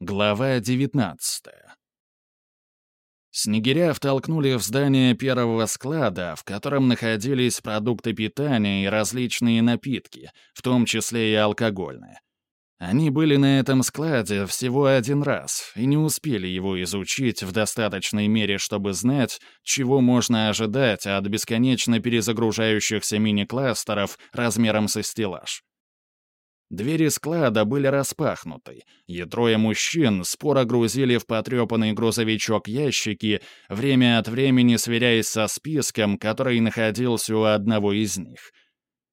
Глава 19 Снегиря втолкнули в здание первого склада, в котором находились продукты питания и различные напитки, в том числе и алкогольные. Они были на этом складе всего один раз и не успели его изучить в достаточной мере, чтобы знать, чего можно ожидать от бесконечно перезагружающихся мини-кластеров размером со стеллаж. Двери склада были распахнуты, и трое мужчин споро грузили в потрепанный грузовичок ящики, время от времени сверяясь со списком, который находился у одного из них.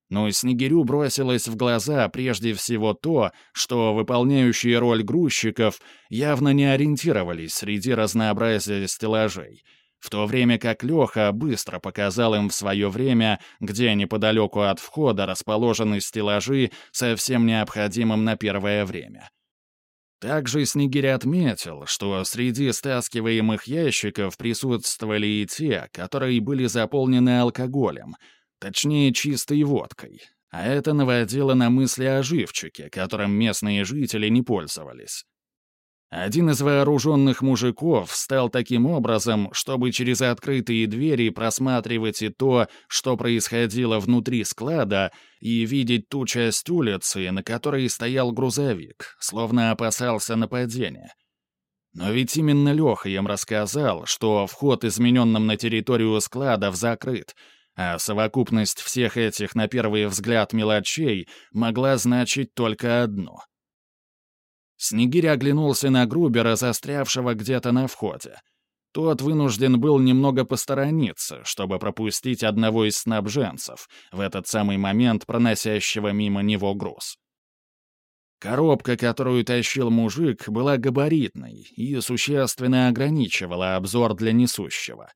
Но Снегирю бросилось в глаза прежде всего то, что выполняющие роль грузчиков явно не ориентировались среди разнообразия стеллажей — в то время как Леха быстро показал им в свое время, где неподалеку от входа расположены стеллажи со всем необходимым на первое время. Также Снегирь отметил, что среди стаскиваемых ящиков присутствовали и те, которые были заполнены алкоголем, точнее чистой водкой, а это наводило на мысли о живчике, которым местные жители не пользовались. Один из вооруженных мужиков встал таким образом, чтобы через открытые двери просматривать и то, что происходило внутри склада, и видеть ту часть улицы, на которой стоял грузовик, словно опасался нападения. Но ведь именно Леха им рассказал, что вход измененным на территорию складов закрыт, а совокупность всех этих, на первый взгляд, мелочей могла значить только одно — Снегирь оглянулся на Грубера, застрявшего где-то на входе. Тот вынужден был немного посторониться, чтобы пропустить одного из снабженцев, в этот самый момент проносящего мимо него груз. Коробка, которую тащил мужик, была габаритной и существенно ограничивала обзор для несущего.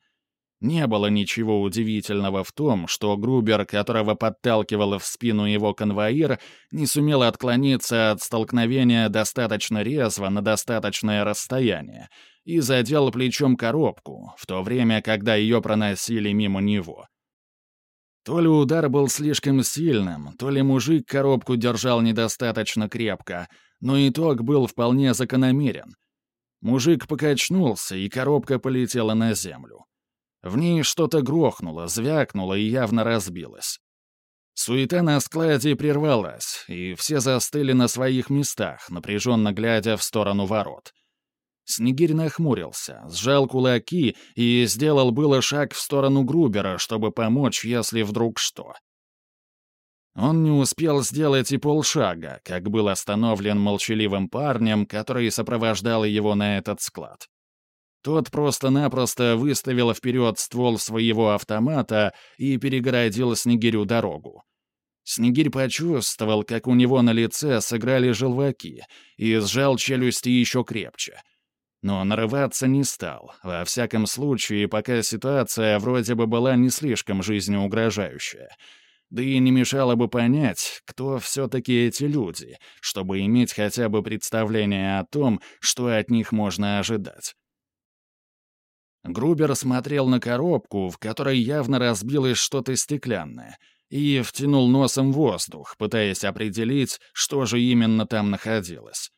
Не было ничего удивительного в том, что Грубер, которого подталкивал в спину его конвоир, не сумел отклониться от столкновения достаточно резво на достаточное расстояние и задел плечом коробку, в то время, когда ее проносили мимо него. То ли удар был слишком сильным, то ли мужик коробку держал недостаточно крепко, но итог был вполне закономерен. Мужик покачнулся, и коробка полетела на землю. В ней что-то грохнуло, звякнуло и явно разбилось. Суета на складе прервалась, и все застыли на своих местах, напряженно глядя в сторону ворот. Снегирь нахмурился, сжал кулаки и сделал было шаг в сторону Грубера, чтобы помочь, если вдруг что. Он не успел сделать и полшага, как был остановлен молчаливым парнем, который сопровождал его на этот склад. Тот просто-напросто выставил вперед ствол своего автомата и перегородил Снегирю дорогу. Снегирь почувствовал, как у него на лице сыграли желваки, и сжал челюсти еще крепче. Но нарываться не стал, во всяком случае, пока ситуация вроде бы была не слишком жизнеугрожающая. Да и не мешало бы понять, кто все-таки эти люди, чтобы иметь хотя бы представление о том, что от них можно ожидать. Грубер смотрел на коробку, в которой явно разбилось что-то стеклянное, и втянул носом воздух, пытаясь определить, что же именно там находилось.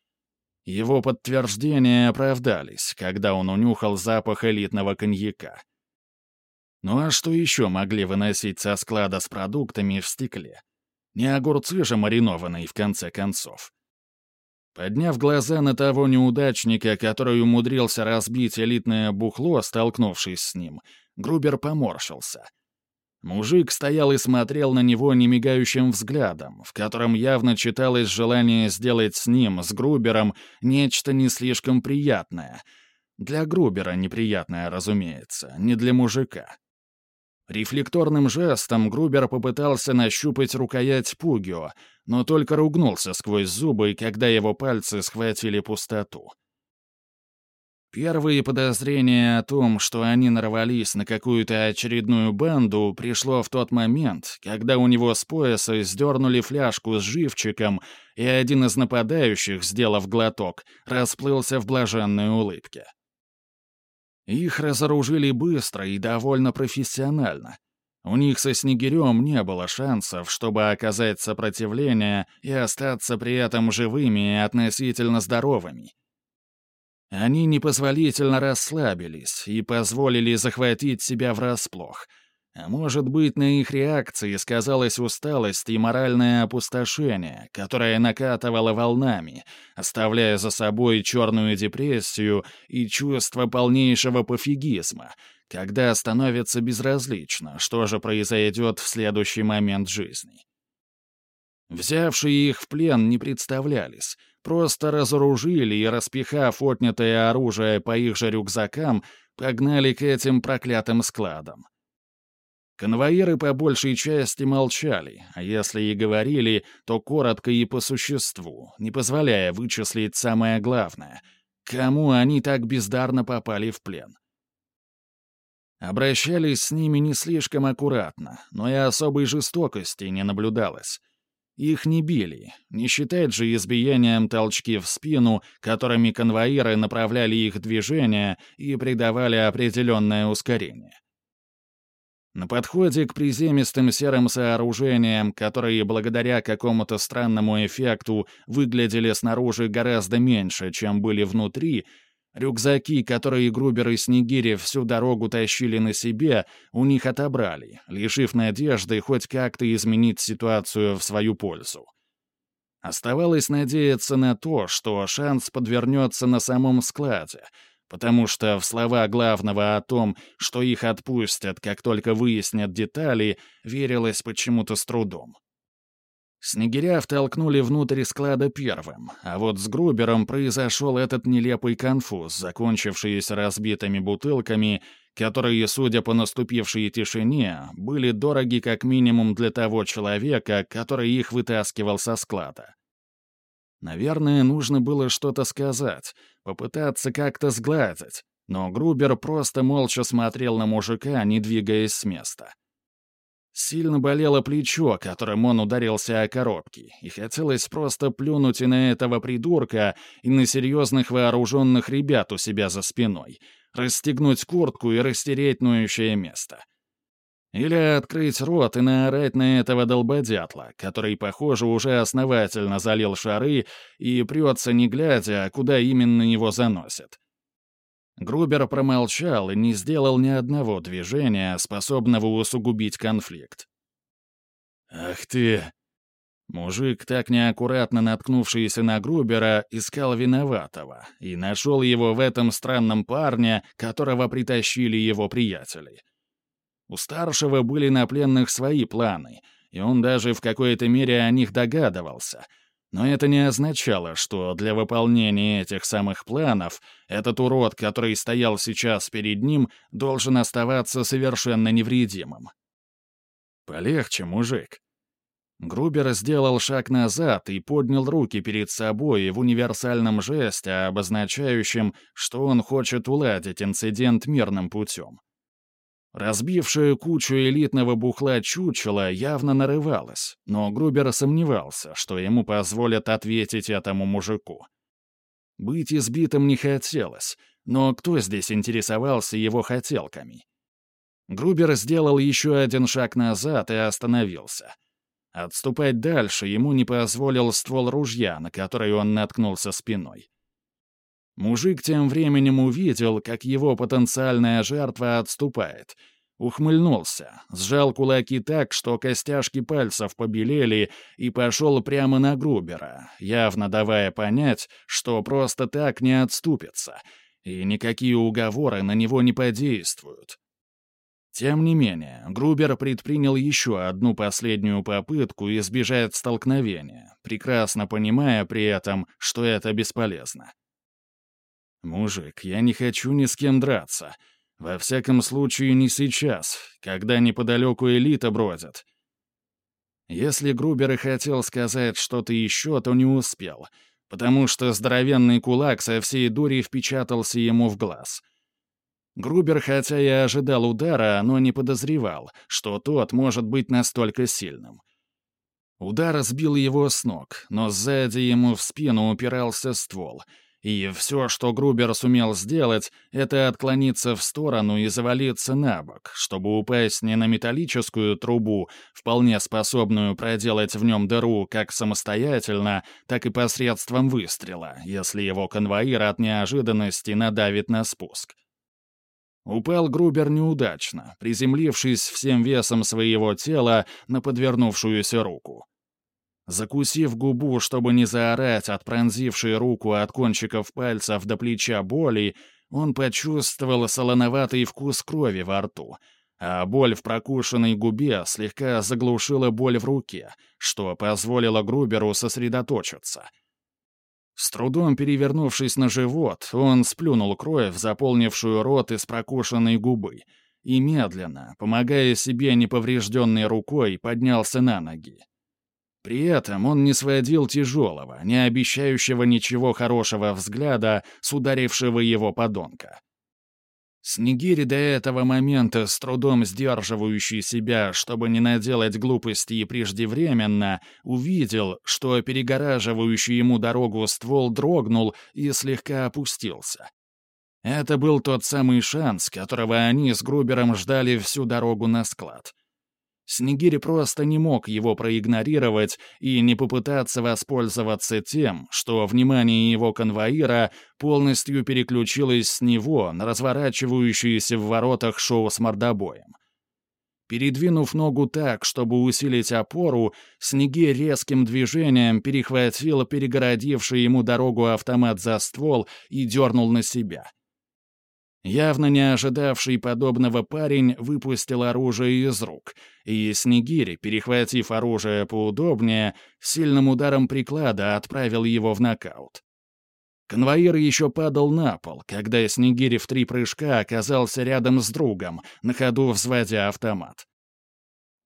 Его подтверждения оправдались, когда он унюхал запах элитного коньяка. Ну а что еще могли выносить со склада с продуктами в стекле? Не огурцы же маринованные, в конце концов. Подняв глаза на того неудачника, который умудрился разбить элитное бухло, столкнувшись с ним, Грубер поморщился. Мужик стоял и смотрел на него немигающим взглядом, в котором явно читалось желание сделать с ним, с Грубером, нечто не слишком приятное. Для Грубера неприятное, разумеется, не для мужика. Рефлекторным жестом Грубер попытался нащупать рукоять Пугио, но только ругнулся сквозь зубы, когда его пальцы схватили пустоту. Первые подозрения о том, что они нарвались на какую-то очередную банду, пришло в тот момент, когда у него с пояса сдернули фляжку с живчиком, и один из нападающих, сделав глоток, расплылся в блаженной улыбке. Их разоружили быстро и довольно профессионально. У них со Снегирем не было шансов, чтобы оказать сопротивление и остаться при этом живыми и относительно здоровыми. Они непозволительно расслабились и позволили захватить себя врасплох. А может быть, на их реакции сказалась усталость и моральное опустошение, которое накатывало волнами, оставляя за собой черную депрессию и чувство полнейшего пофигизма, когда становится безразлично, что же произойдет в следующий момент жизни. Взявшие их в плен не представлялись, просто разоружили и, распихав отнятое оружие по их же рюкзакам, погнали к этим проклятым складам. Конвоиры по большей части молчали, а если и говорили, то коротко и по существу, не позволяя вычислить самое главное — кому они так бездарно попали в плен. Обращались с ними не слишком аккуратно, но и особой жестокости не наблюдалось. Их не били, не считать же избиением толчки в спину, которыми конвоиры направляли их движение и придавали определенное ускорение. На подходе к приземистым серым сооружениям, которые благодаря какому-то странному эффекту выглядели снаружи гораздо меньше, чем были внутри, Рюкзаки, которые Грубер и Снегири всю дорогу тащили на себе, у них отобрали, лишив надежды хоть как-то изменить ситуацию в свою пользу. Оставалось надеяться на то, что шанс подвернется на самом складе, потому что в слова главного о том, что их отпустят, как только выяснят детали, верилось почему-то с трудом. Снегиря втолкнули внутрь склада первым, а вот с Грубером произошел этот нелепый конфуз, закончившийся разбитыми бутылками, которые, судя по наступившей тишине, были дороги как минимум для того человека, который их вытаскивал со склада. Наверное, нужно было что-то сказать, попытаться как-то сгладить, но Грубер просто молча смотрел на мужика, не двигаясь с места. Сильно болело плечо, которым он ударился о коробки, и хотелось просто плюнуть и на этого придурка, и на серьезных вооруженных ребят у себя за спиной, расстегнуть куртку и растереть ноющее место. Или открыть рот и наорать на этого долбодятла, который, похоже, уже основательно залил шары и прется не глядя, куда именно его заносит. Грубер промолчал и не сделал ни одного движения, способного усугубить конфликт. «Ах ты!» Мужик, так неаккуратно наткнувшийся на Грубера, искал виноватого и нашел его в этом странном парне, которого притащили его приятели. У старшего были на пленных свои планы, и он даже в какой-то мере о них догадывался — но это не означало, что для выполнения этих самых планов этот урод, который стоял сейчас перед ним, должен оставаться совершенно невредимым. «Полегче, мужик». Грубер сделал шаг назад и поднял руки перед собой в универсальном жесте, обозначающем, что он хочет уладить инцидент мирным путем. Разбившая кучу элитного бухла чучела явно нарывалась, но Грубер сомневался, что ему позволят ответить этому мужику. Быть избитым не хотелось, но кто здесь интересовался его хотелками? Грубер сделал еще один шаг назад и остановился. Отступать дальше ему не позволил ствол ружья, на который он наткнулся спиной. Мужик тем временем увидел, как его потенциальная жертва отступает. Ухмыльнулся, сжал кулаки так, что костяшки пальцев побелели, и пошел прямо на Грубера, явно давая понять, что просто так не отступится, и никакие уговоры на него не подействуют. Тем не менее, Грубер предпринял еще одну последнюю попытку избежать столкновения, прекрасно понимая при этом, что это бесполезно. «Мужик, я не хочу ни с кем драться. Во всяком случае, не сейчас, когда неподалеку элита бродит». Если Грубер и хотел сказать что-то еще, то не успел, потому что здоровенный кулак со всей дури впечатался ему в глаз. Грубер, хотя и ожидал удара, но не подозревал, что тот может быть настолько сильным. Удар сбил его с ног, но сзади ему в спину упирался ствол — И все, что Грубер сумел сделать, это отклониться в сторону и завалиться на бок, чтобы упасть не на металлическую трубу, вполне способную проделать в нем дыру как самостоятельно, так и посредством выстрела, если его конвоир от неожиданности надавит на спуск. Упал Грубер неудачно, приземлившись всем весом своего тела на подвернувшуюся руку. Закусив губу, чтобы не заорать от пронзившей руку от кончиков пальцев до плеча боли, он почувствовал солоноватый вкус крови во рту, а боль в прокушенной губе слегка заглушила боль в руке, что позволило Груберу сосредоточиться. С трудом перевернувшись на живот, он сплюнул кровь, заполнившую рот из прокушенной губы, и медленно, помогая себе неповрежденной рукой, поднялся на ноги. При этом он не сводил тяжелого, не обещающего ничего хорошего взгляда с ударившего его подонка. Снегири до этого момента, с трудом сдерживающий себя, чтобы не наделать глупости преждевременно, увидел, что перегораживающий ему дорогу ствол дрогнул и слегка опустился. Это был тот самый шанс, которого они с Грубером ждали всю дорогу на склад — Снегири просто не мог его проигнорировать и не попытаться воспользоваться тем, что внимание его конвоира полностью переключилось с него на разворачивающееся в воротах шоу с мордобоем. Передвинув ногу так, чтобы усилить опору, Снеги резким движением перехватил перегородивший ему дорогу автомат за ствол и дернул на себя — Явно не ожидавший подобного парень выпустил оружие из рук, и Снегири, перехватив оружие поудобнее, сильным ударом приклада отправил его в нокаут. Конвоир еще падал на пол, когда Снегири в три прыжка оказался рядом с другом, на ходу взводя автомат.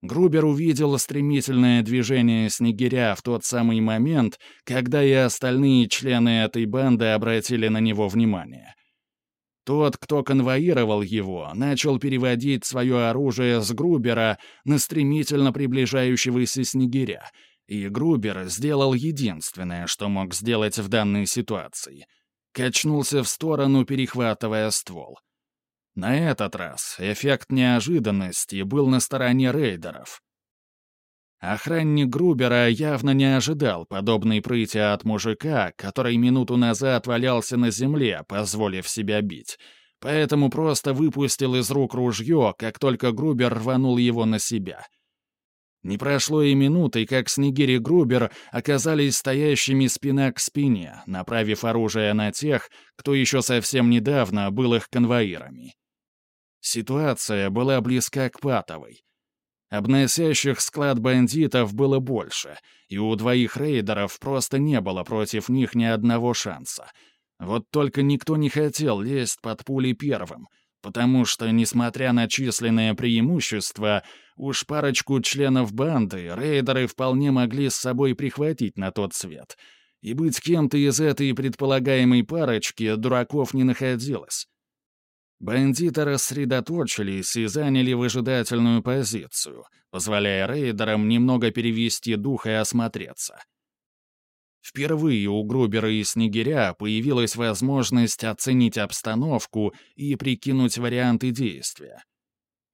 Грубер увидел стремительное движение Снегиря в тот самый момент, когда и остальные члены этой банды обратили на него внимание. Тот, кто конвоировал его, начал переводить свое оружие с Грубера на стремительно приближающегося Снегиря, и Грубер сделал единственное, что мог сделать в данной ситуации. Качнулся в сторону, перехватывая ствол. На этот раз эффект неожиданности был на стороне рейдеров. Охранник Грубера явно не ожидал подобной прыти от мужика, который минуту назад валялся на земле, позволив себя бить, поэтому просто выпустил из рук ружье, как только Грубер рванул его на себя. Не прошло и минуты, как Снегири Грубер оказались стоящими спина к спине, направив оружие на тех, кто еще совсем недавно был их конвоирами. Ситуация была близка к патовой — Обносящих склад бандитов было больше, и у двоих рейдеров просто не было против них ни одного шанса. Вот только никто не хотел лезть под пули первым, потому что, несмотря на численное преимущество, уж парочку членов банды рейдеры вполне могли с собой прихватить на тот свет. И быть кем-то из этой предполагаемой парочки дураков не находилось. Бандиты рассредоточились и заняли выжидательную позицию, позволяя рейдерам немного перевести дух и осмотреться. Впервые у Грубера и Снегиря появилась возможность оценить обстановку и прикинуть варианты действия.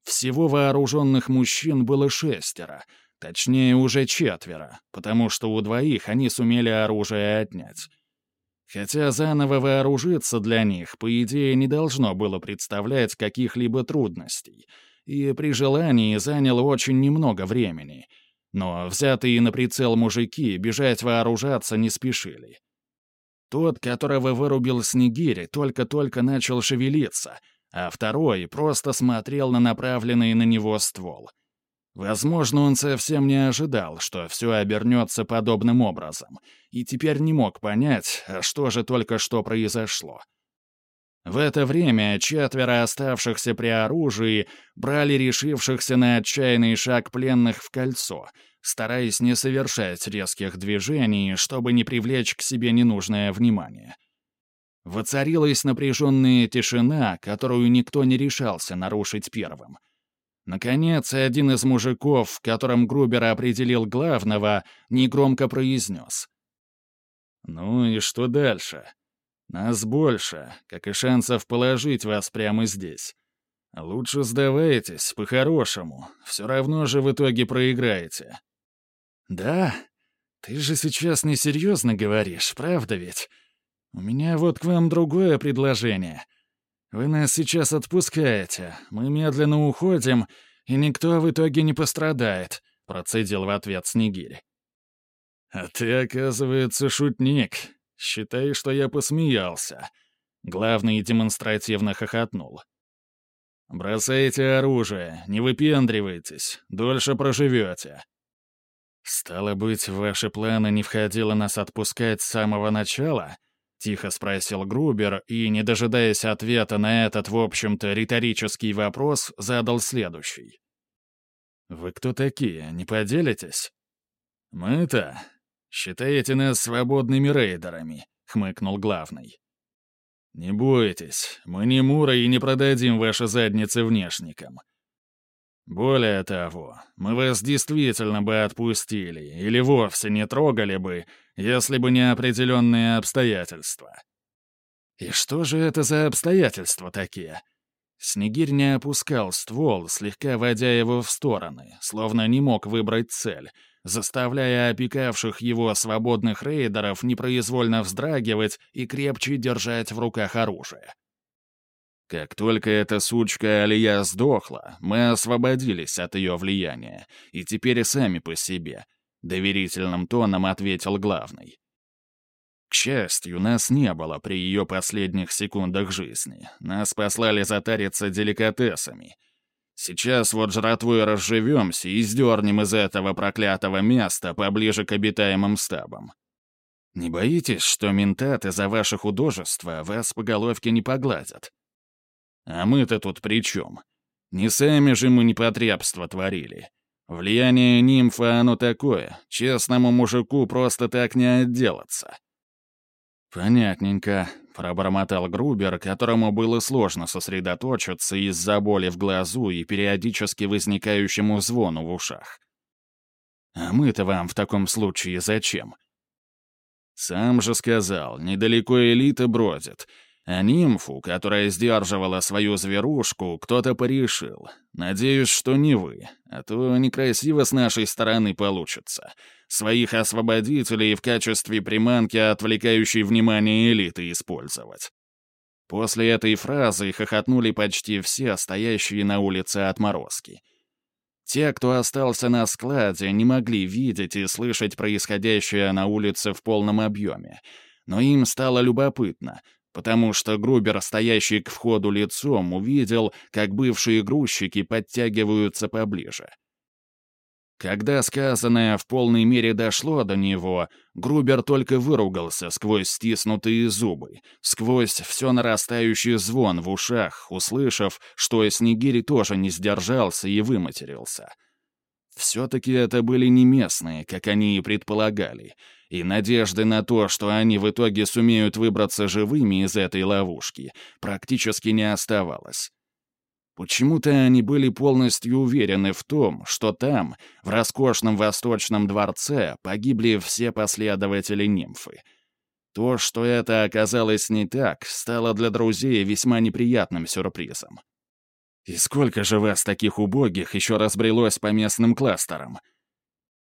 Всего вооруженных мужчин было шестеро, точнее уже четверо, потому что у двоих они сумели оружие отнять. Хотя заново вооружиться для них, по идее, не должно было представлять каких-либо трудностей, и при желании заняло очень немного времени. Но взятые на прицел мужики бежать вооружаться не спешили. Тот, которого вырубил Снегири, только-только начал шевелиться, а второй просто смотрел на направленный на него ствол — Возможно, он совсем не ожидал, что все обернется подобным образом, и теперь не мог понять, что же только что произошло. В это время четверо оставшихся при оружии брали решившихся на отчаянный шаг пленных в кольцо, стараясь не совершать резких движений, чтобы не привлечь к себе ненужное внимание. Воцарилась напряженная тишина, которую никто не решался нарушить первым — Наконец, один из мужиков, которым Грубер определил главного, негромко произнес. «Ну и что дальше? Нас больше, как и шансов положить вас прямо здесь. Лучше сдавайтесь, по-хорошему. Все равно же в итоге проиграете. Да? Ты же сейчас несерьезно говоришь, правда ведь? У меня вот к вам другое предложение. Вы нас сейчас отпускаете, мы медленно уходим, и никто в итоге не пострадает, процедил в ответ Снегирь. А ты, оказывается, шутник. Считай, что я посмеялся. Главный демонстративно хохотнул. «Бросайте оружие, не выпендривайтесь, дольше проживете». «Стало быть, в ваши планы не входило нас отпускать с самого начала?» — тихо спросил Грубер и, не дожидаясь ответа на этот, в общем-то, риторический вопрос, задал следующий. «Вы кто такие, не поделитесь?» «Мы-то считаете нас свободными рейдерами», — хмыкнул главный. «Не бойтесь, мы не Мура и не продадим ваши задницы внешникам. Более того, мы вас действительно бы отпустили или вовсе не трогали бы, если бы не определенные обстоятельства». «И что же это за обстоятельства такие?» Снегирь не опускал ствол, слегка водя его в стороны, словно не мог выбрать цель, заставляя опекавших его свободных рейдеров непроизвольно вздрагивать и крепче держать в руках оружие. Как только эта сучка Алия сдохла, мы освободились от ее влияния, и теперь сами по себе, — доверительным тоном ответил главный. К счастью, нас не было при ее последних секундах жизни. Нас послали затариться деликатесами — Сейчас вот жратвой разживемся и сдернем из этого проклятого места поближе к обитаемым стабам. Не боитесь, что ментаты за ваше художество вас по головке не погладят? А мы-то тут при чем? Не сами же мы непотребство творили. Влияние нимфы оно такое, честному мужику просто так не отделаться. Понятненько пробормотал Грубер, которому было сложно сосредоточиться из-за боли в глазу и периодически возникающему звону в ушах. «А мы-то вам в таком случае зачем?» «Сам же сказал, недалеко элита бродит, а нимфу, которая сдерживала свою зверушку, кто-то порешил. Надеюсь, что не вы, а то некрасиво с нашей стороны получится своих освободителей в качестве приманки, отвлекающей внимание элиты, использовать. После этой фразы хохотнули почти все стоящие на улице отморозки. Те, кто остался на складе, не могли видеть и слышать происходящее на улице в полном объеме, но им стало любопытно, потому что Грубер, стоящий к входу лицом, увидел, как бывшие грузчики подтягиваются поближе — когда сказанное в полной мере дошло до него, Грубер только выругался сквозь стиснутые зубы, сквозь все нарастающий звон в ушах, услышав, что Снегири тоже не сдержался и выматерился. Все-таки это были не местные, как они и предполагали, и надежды на то, что они в итоге сумеют выбраться живыми из этой ловушки, практически не оставалось. Почему-то они были полностью уверены в том, что там, в роскошном восточном дворце, погибли все последователи нимфы. То, что это оказалось не так, стало для друзей весьма неприятным сюрпризом. «И сколько же вас таких убогих еще разбрелось по местным кластерам?»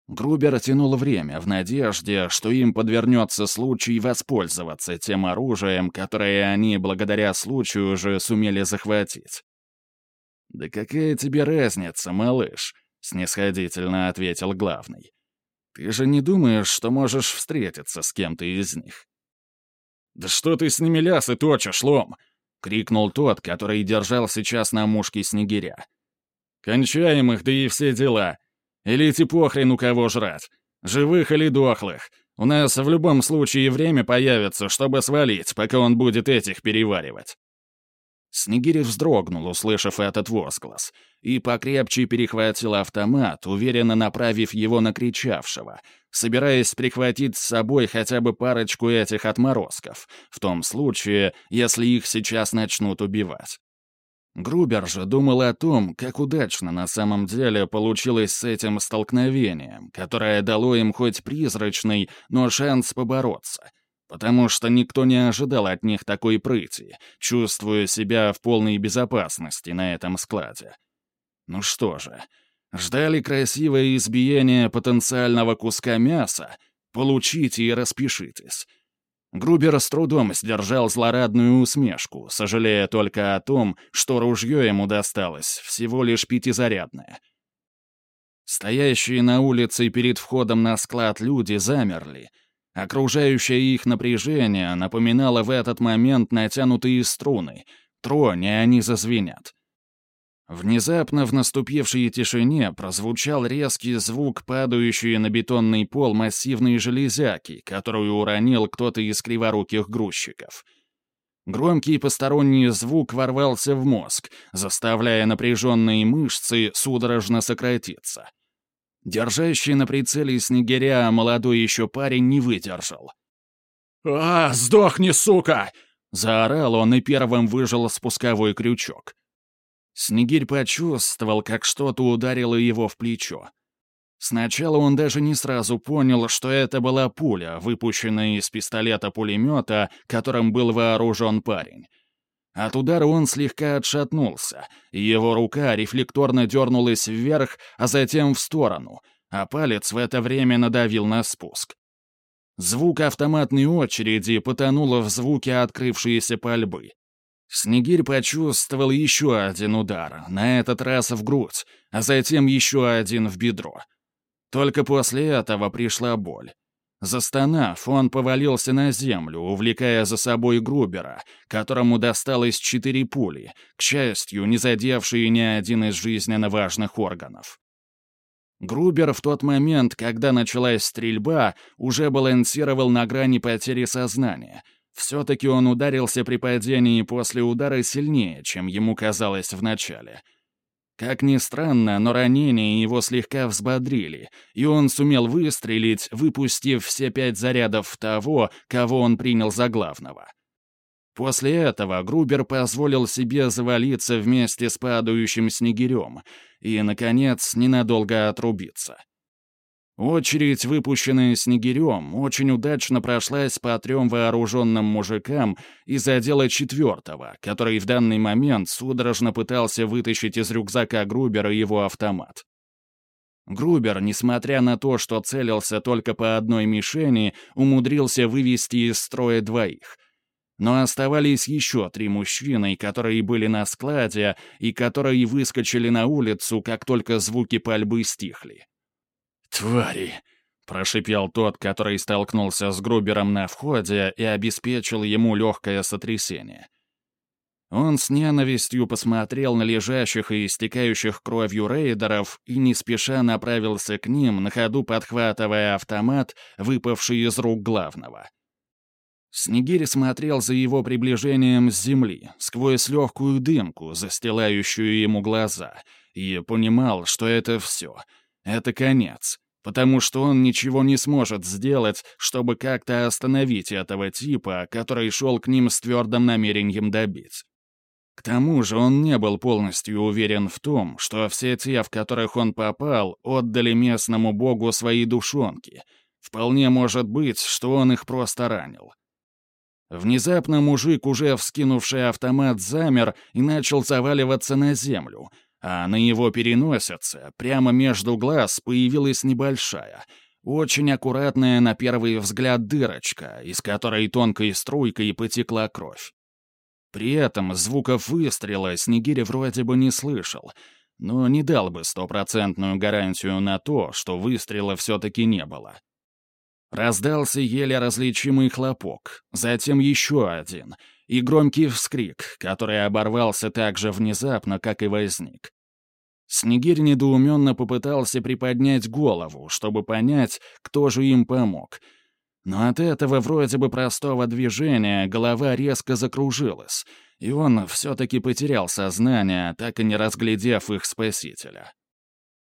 Грубер тянул время в надежде, что им подвернется случай воспользоваться тем оружием, которое они благодаря случаю уже сумели захватить. «Да какая тебе разница, малыш?» — снисходительно ответил главный. «Ты же не думаешь, что можешь встретиться с кем-то из них?» «Да что ты с ними лясы точишь, лом?» — крикнул тот, который держал сейчас на мушке снегиря. «Кончаем их, да и все дела. Или идти похрен у кого жрать. Живых или дохлых. У нас в любом случае время появится, чтобы свалить, пока он будет этих переваривать». Снегирь вздрогнул, услышав этот возглас, и покрепче перехватил автомат, уверенно направив его на кричавшего, собираясь прихватить с собой хотя бы парочку этих отморозков, в том случае, если их сейчас начнут убивать. Грубер же думал о том, как удачно на самом деле получилось с этим столкновением, которое дало им хоть призрачный, но шанс побороться — потому что никто не ожидал от них такой прыти, чувствуя себя в полной безопасности на этом складе. Ну что же, ждали красивое избиение потенциального куска мяса? Получите и распишитесь. Грубер с трудом сдержал злорадную усмешку, сожалея только о том, что ружье ему досталось, всего лишь пятизарядное. Стоящие на улице перед входом на склад люди замерли. Окружающее их напряжение напоминало в этот момент натянутые струны. Трони они зазвенят. Внезапно в наступившей тишине прозвучал резкий звук, падающий на бетонный пол массивной железяки, которую уронил кто-то из криворуких грузчиков. Громкий посторонний звук ворвался в мозг, заставляя напряженные мышцы судорожно сократиться. Держащий на прицеле снегиря молодой еще парень не выдержал. «А, сдохни, сука!» — заорал он и первым выжил спусковой крючок. Снегирь почувствовал, как что-то ударило его в плечо. Сначала он даже не сразу понял, что это была пуля, выпущенная из пистолета-пулемета, которым был вооружен парень. От удара он слегка отшатнулся, и его рука рефлекторно дернулась вверх, а затем в сторону, а палец в это время надавил на спуск. Звук автоматной очереди потонул в звуке открывшейся пальбы. Снегирь почувствовал еще один удар, на этот раз в грудь, а затем еще один в бедро. Только после этого пришла боль. Застонав, он повалился на землю, увлекая за собой Грубера, которому досталось четыре пули, к счастью, не задевшие ни один из жизненно важных органов. Грубер в тот момент, когда началась стрельба, уже балансировал на грани потери сознания — все-таки он ударился при падении после удара сильнее, чем ему казалось вначале. Как ни странно, но ранения его слегка взбодрили, и он сумел выстрелить, выпустив все пять зарядов того, кого он принял за главного. После этого Грубер позволил себе завалиться вместе с падающим снегирем и, наконец, ненадолго отрубиться. Очередь, выпущенная снегирем, очень удачно прошлась по трем вооруженным мужикам и задела четвертого, который в данный момент судорожно пытался вытащить из рюкзака Грубера его автомат. Грубер, несмотря на то, что целился только по одной мишени, умудрился вывести из строя двоих. Но оставались еще три мужчины, которые были на складе и которые выскочили на улицу, как только звуки пальбы стихли. «Твари!» — прошипел тот, который столкнулся с Грубером на входе и обеспечил ему легкое сотрясение. Он с ненавистью посмотрел на лежащих и истекающих кровью рейдеров и не спеша направился к ним, на ходу подхватывая автомат, выпавший из рук главного. Снегирь смотрел за его приближением с земли, сквозь легкую дымку, застилающую ему глаза, и понимал, что это все. Это конец потому что он ничего не сможет сделать, чтобы как-то остановить этого типа, который шел к ним с твердым намерением добить. К тому же он не был полностью уверен в том, что все те, в которых он попал, отдали местному богу свои душонки. Вполне может быть, что он их просто ранил. Внезапно мужик, уже вскинувший автомат, замер и начал заваливаться на землю — а на его переносице, прямо между глаз, появилась небольшая, очень аккуратная на первый взгляд дырочка, из которой тонкой струйкой потекла кровь. При этом звуков выстрела Снегири вроде бы не слышал, но не дал бы стопроцентную гарантию на то, что выстрела все-таки не было. Раздался еле различимый хлопок, затем еще один — и громкий вскрик, который оборвался так же внезапно, как и возник. Снегирь недоуменно попытался приподнять голову, чтобы понять, кто же им помог. Но от этого вроде бы простого движения голова резко закружилась, и он все-таки потерял сознание, так и не разглядев их спасителя.